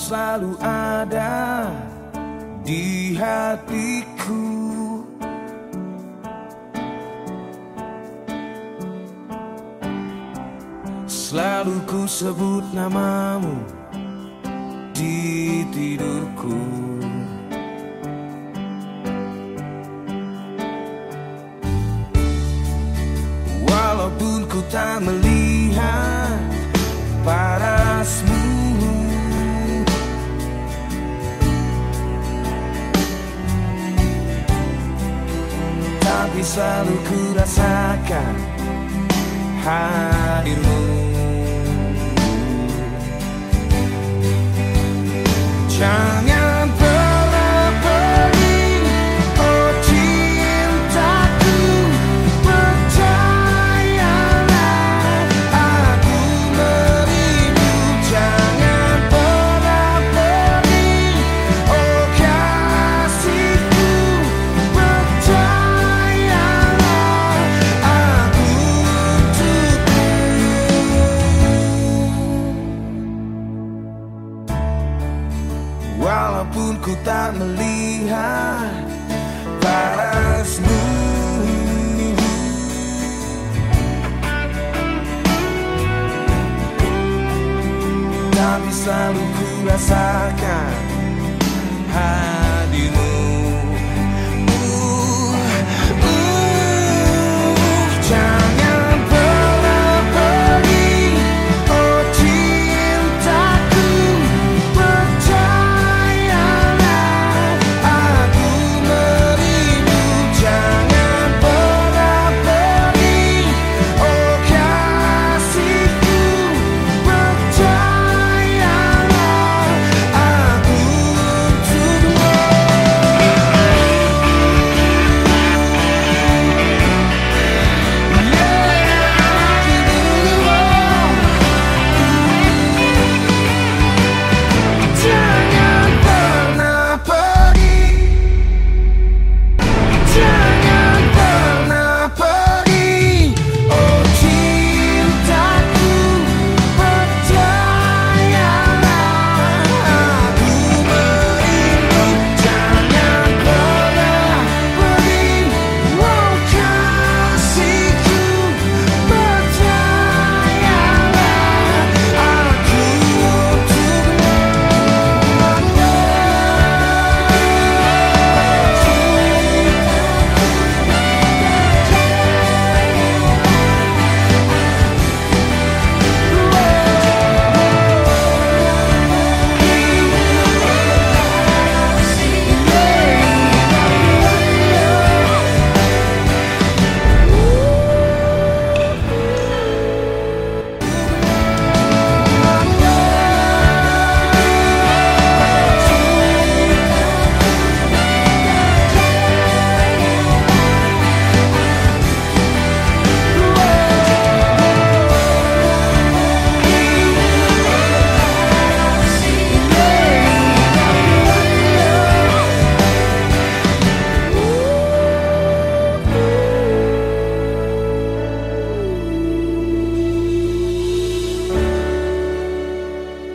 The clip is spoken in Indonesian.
selalu ada di hatiku. Selalu ku sebut namamu di tidurku Tapi selalu ku rasakan hadirmu. Jangan Walaupun ku tak melihat parasmu Tapi selalu ku rasakan hadirmu.